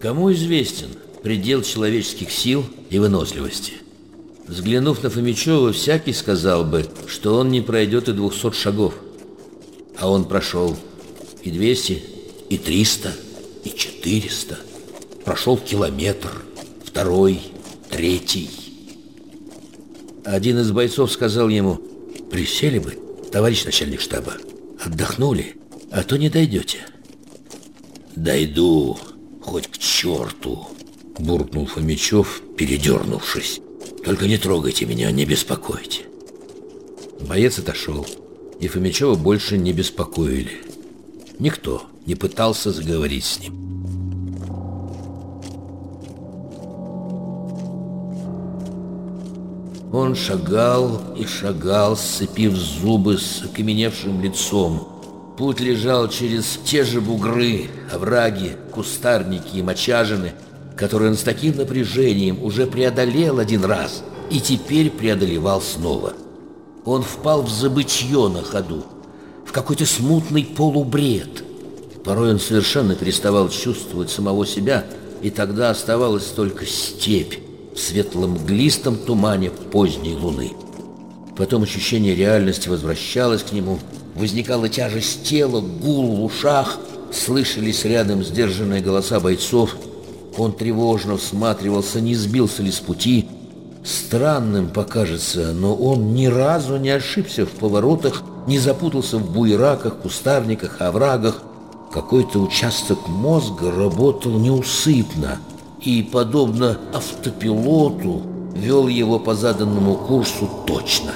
Кому известен предел человеческих сил и выносливости? Взглянув на Фомичева, всякий сказал бы, что он не пройдет и двухсот шагов. А он прошел и двести, и триста, и четыреста. Прошел километр, второй, третий. Один из бойцов сказал ему, «Присели бы, товарищ начальник штаба, отдохнули, а то не дойдете». «Дойду, хоть к черту!» — буркнул Фомичев, передернувшись. «Только не трогайте меня, не беспокойте». Боец отошел, и Фомичева больше не беспокоили. Никто не пытался заговорить с ним. Он шагал и шагал, сцепив зубы с окаменевшим лицом. Путь лежал через те же бугры, овраги, кустарники и мочажины, которые он с таким напряжением уже преодолел один раз и теперь преодолевал снова. Он впал в забытье на ходу, в какой-то смутный полубред. Порой он совершенно переставал чувствовать самого себя, и тогда оставалась только степь, в светло-мглистом тумане поздней луны. Потом ощущение реальности возвращалось к нему, возникала тяжесть тела, гул в ушах, слышались рядом сдержанные голоса бойцов. Он тревожно всматривался, не сбился ли с пути. Странным покажется, но он ни разу не ошибся в поворотах, не запутался в буераках, кустарниках, оврагах. Какой-то участок мозга работал неусыпно – и, подобно автопилоту, вел его по заданному курсу точно.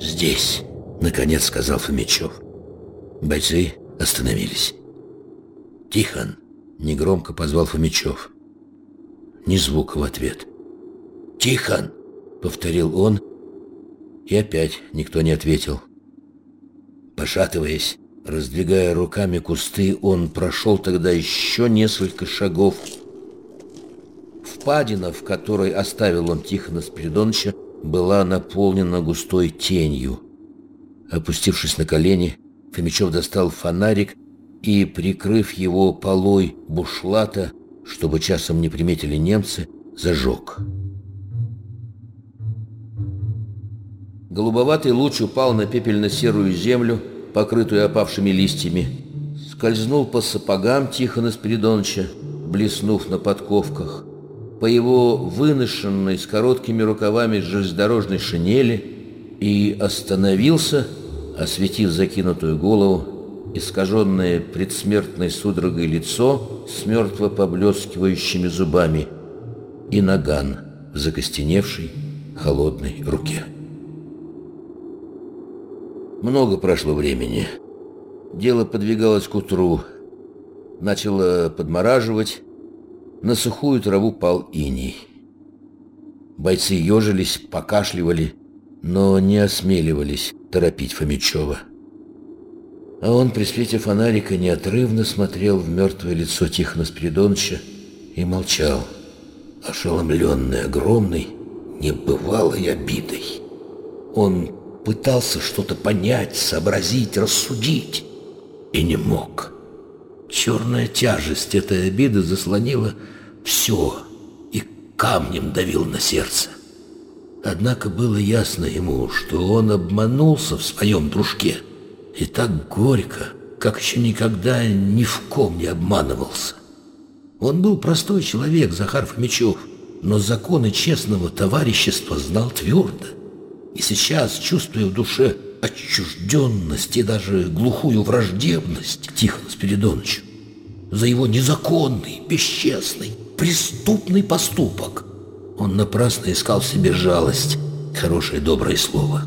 «Здесь», — наконец сказал Фомичев. Бойцы остановились. «Тихон», — негромко позвал Фомичев. Ни звука в ответ. «Тихон», — повторил он, — и опять никто не ответил. Пошатываясь, раздвигая руками кусты, он прошел тогда еще несколько шагов. Впадина, в которой оставил он Тихона Спиридоновича, была наполнена густой тенью. Опустившись на колени, Фомичев достал фонарик и, прикрыв его полой бушлата, чтобы часом не приметили немцы, зажег. Голубоватый луч упал на пепельно-серую землю, покрытую опавшими листьями. Скользнул по сапогам Тихона Спиридоновича, блеснув на подковках. По его выношенной с короткими рукавами железнодорожной шинели и остановился, осветив закинутую голову, искаженное предсмертной судорогой лицо с мертво поблескивающими зубами и наган в закостеневшей холодной руке. Много прошло времени. Дело подвигалось к утру. Начало подмораживать. На сухую траву пал иней. Бойцы ежились, покашливали, но не осмеливались торопить Фомичева. А он при свете фонарика неотрывно смотрел в мертвое лицо Тихона Спиридоновича и молчал, ошеломленный огромной, небывалой обидой. Он пытался что-то понять, сообразить, рассудить и не мог. Черная тяжесть этой обиды заслонила все и камнем давил на сердце. Однако было ясно ему, что он обманулся в своем дружке. И так горько, как еще никогда ни в ком не обманывался. Он был простой человек, Захар Фомичев, но законы честного товарищества знал твердо. И сейчас, чувствуя в душе отчужденность и даже глухую враждебность к Тихону Спиридоновичу за его незаконный, бесчестный, преступный поступок, он напрасно искал в себе жалость, хорошее доброе слово.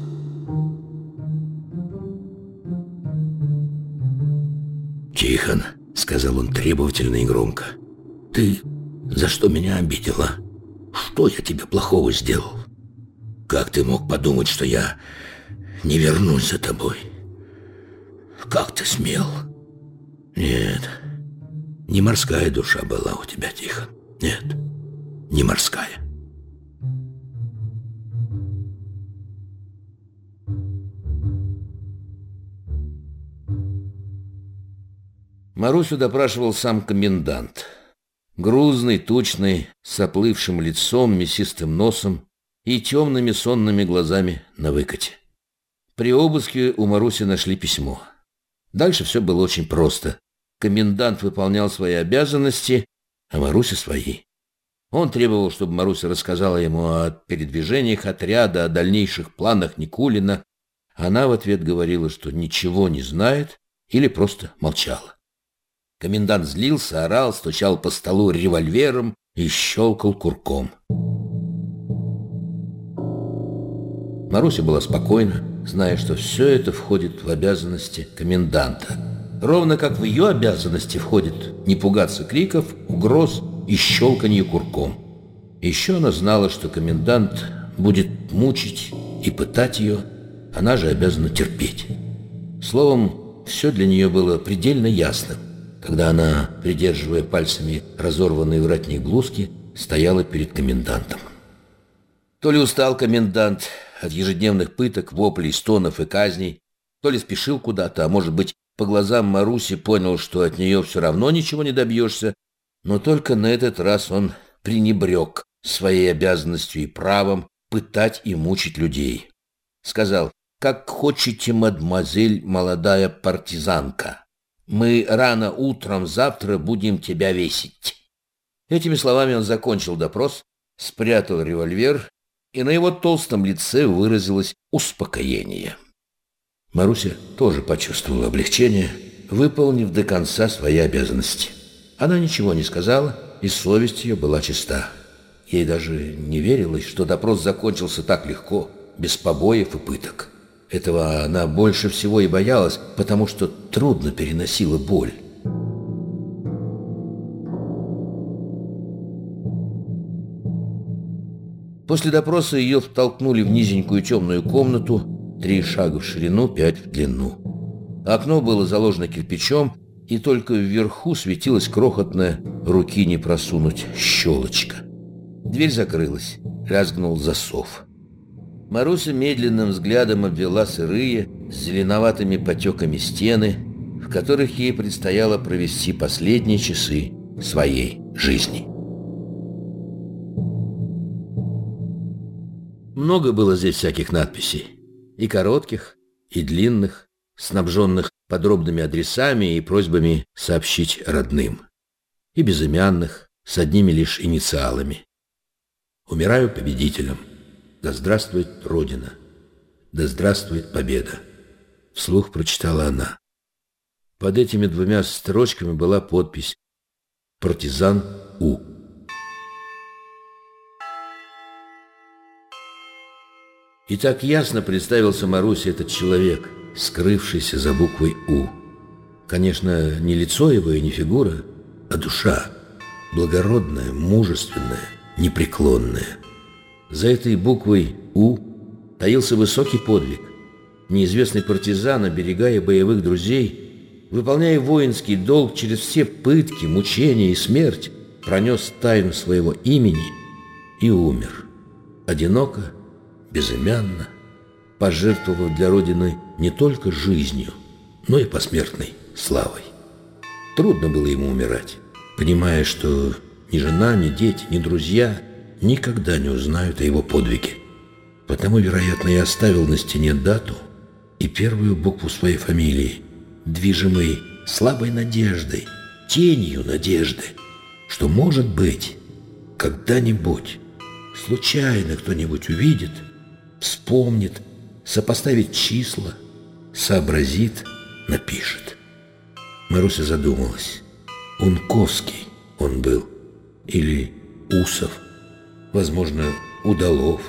«Тихон», — сказал он требовательно и громко, — «ты за что меня обидела? Что я тебе плохого сделал?» Как ты мог подумать, что я не вернусь за тобой? Как ты смел? Нет, не морская душа была у тебя, Тихон. Нет, не морская. Марусю допрашивал сам комендант. Грузный, тучный, с оплывшим лицом, мясистым носом и темными сонными глазами на выкате. При обыске у Маруси нашли письмо. Дальше все было очень просто. Комендант выполнял свои обязанности, а Маруся свои. Он требовал, чтобы Маруся рассказала ему о передвижениях отряда, о дальнейших планах Никулина. Она в ответ говорила, что ничего не знает или просто молчала. Комендант злился, орал, стучал по столу револьвером и щелкал курком. Маруся была спокойна, зная, что все это входит в обязанности коменданта. Ровно как в ее обязанности входит не пугаться криков, угроз и щелканье курком. Еще она знала, что комендант будет мучить и пытать ее, она же обязана терпеть. Словом, все для нее было предельно ясным когда она, придерживая пальцами разорванные вратник блузки, стояла перед комендантом. То ли устал комендант от ежедневных пыток, воплей, стонов и казней, то ли спешил куда-то, а может быть, по глазам Маруси понял, что от нее все равно ничего не добьешься, но только на этот раз он пренебрег своей обязанностью и правом пытать и мучить людей. Сказал, «Как хочете, мадемуазель, молодая партизанка». Мы рано утром завтра будем тебя весить». Этими словами он закончил допрос, спрятал револьвер, и на его толстом лице выразилось успокоение. Маруся тоже почувствовала облегчение, выполнив до конца свои обязанности. Она ничего не сказала, и совесть ее была чиста. Ей даже не верилось, что допрос закончился так легко, без побоев и пыток. Этого она больше всего и боялась, потому что трудно переносила боль. После допроса ее втолкнули в низенькую темную комнату, три шага в ширину, пять в длину. Окно было заложено кирпичом, и только вверху светилась крохотная, руки не просунуть, щелочка. Дверь закрылась, лязгнул засов. Маруся медленным взглядом обвела сырые, с зеленоватыми потеками стены, в которых ей предстояло провести последние часы своей жизни. Много было здесь всяких надписей, и коротких, и длинных, снабженных подробными адресами и просьбами сообщить родным, и безымянных, с одними лишь инициалами. Умираю победителем. Да здравствует Родина! Да здравствует Победа! Вслух прочитала она. Под этими двумя строчками была подпись «Партизан У». И так ясно представился Марусе этот человек, скрывшийся за буквой «У». Конечно, не лицо его и не фигура, а душа, благородная, мужественная, непреклонная. За этой буквой «У» таился высокий подвиг. Неизвестный партизан, оберегая боевых друзей, выполняя воинский долг через все пытки, мучения и смерть, пронес тайну своего имени и умер. Одиноко, безымянно, пожертвовав для Родины не только жизнью, но и посмертной славой. Трудно было ему умирать, понимая, что ни жена, ни дети, ни друзья – никогда не узнают о его подвиге. Потому, вероятно, я оставил на стене дату и первую букву своей фамилии, движимой слабой надеждой, тенью надежды, что, может быть, когда-нибудь, случайно кто-нибудь увидит, вспомнит, сопоставит числа, сообразит, напишет. Маруся задумалась. Унковский он был или Усов – возможно, Удалов.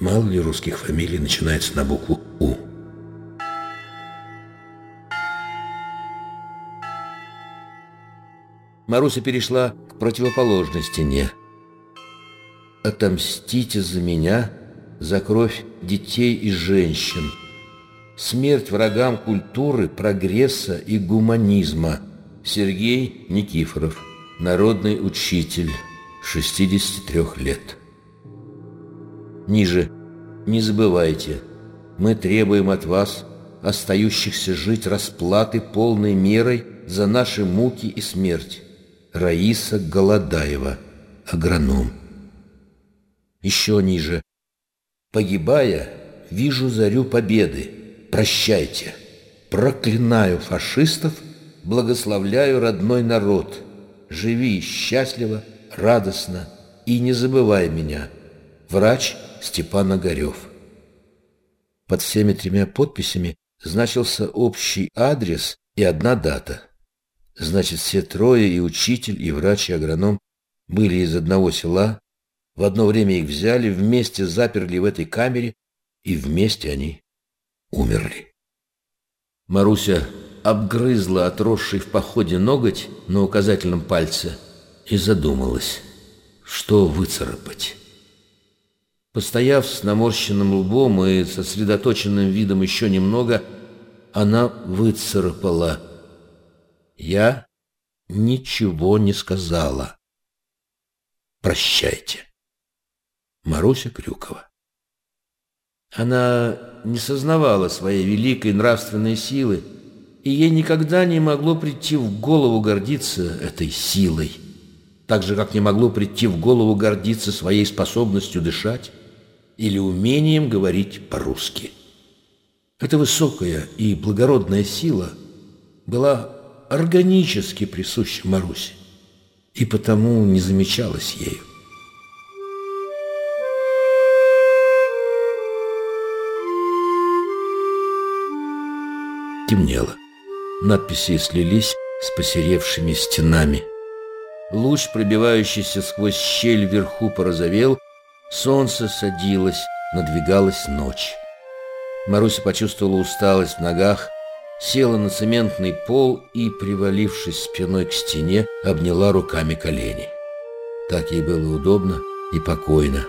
Мало ли русских фамилий начинается на букву «У». Маруся перешла к противоположной стене. «Отомстите за меня, за кровь детей и женщин. Смерть врагам культуры, прогресса и гуманизма. Сергей Никифоров, народный учитель». 63 лет. Ниже. Не забывайте, мы требуем от вас, остающихся жить расплаты полной мерой за наши муки и смерть. Раиса Голодаева, агроном. Еще ниже. Погибая, вижу зарю победы. Прощайте. Проклинаю фашистов, благословляю родной народ. Живи счастливо, радостно и не забывай меня. Врач Степан Огарев. Под всеми тремя подписями значился общий адрес и одна дата. Значит, все трое, и учитель, и врач, и агроном, были из одного села, в одно время их взяли, вместе заперли в этой камере, и вместе они умерли. Маруся обгрызла отросший в походе ноготь на указательном пальце и задумалась, что выцарапать. Постояв с наморщенным лбом и сосредоточенным видом еще немного, она выцарапала. Я ничего не сказала. Прощайте. Маруся Крюкова. Она не сознавала своей великой нравственной силы, и ей никогда не могло прийти в голову гордиться этой силой, так же, как не могло прийти в голову гордиться своей способностью дышать или умением говорить по-русски. Эта высокая и благородная сила была органически присуща Марусе и потому не замечалась ею. Темнело. Надписи слились с посеревшими стенами. Луч, пробивающийся сквозь щель вверху, порозовел, солнце садилось, надвигалась ночь. Маруся почувствовала усталость в ногах, села на цементный пол и, привалившись спиной к стене, обняла руками колени. Так ей было удобно и покойно.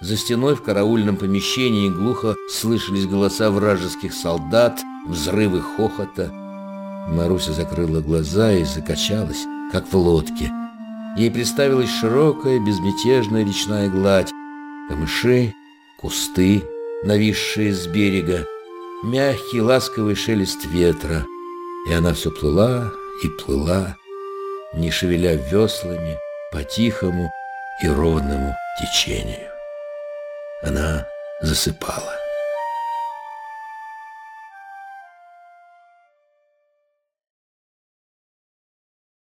За стеной в караульном помещении глухо слышались голоса вражеских солдат, взрывы хохота. Маруся закрыла глаза и закачалась, как в лодке. Ей представилась широкая, безмятежная речная гладь, камыши, кусты, нависшие с берега, мягкий ласковый шелест ветра. И она все плыла и плыла, не шевеля веслами по тихому и ровному течению. Она засыпала.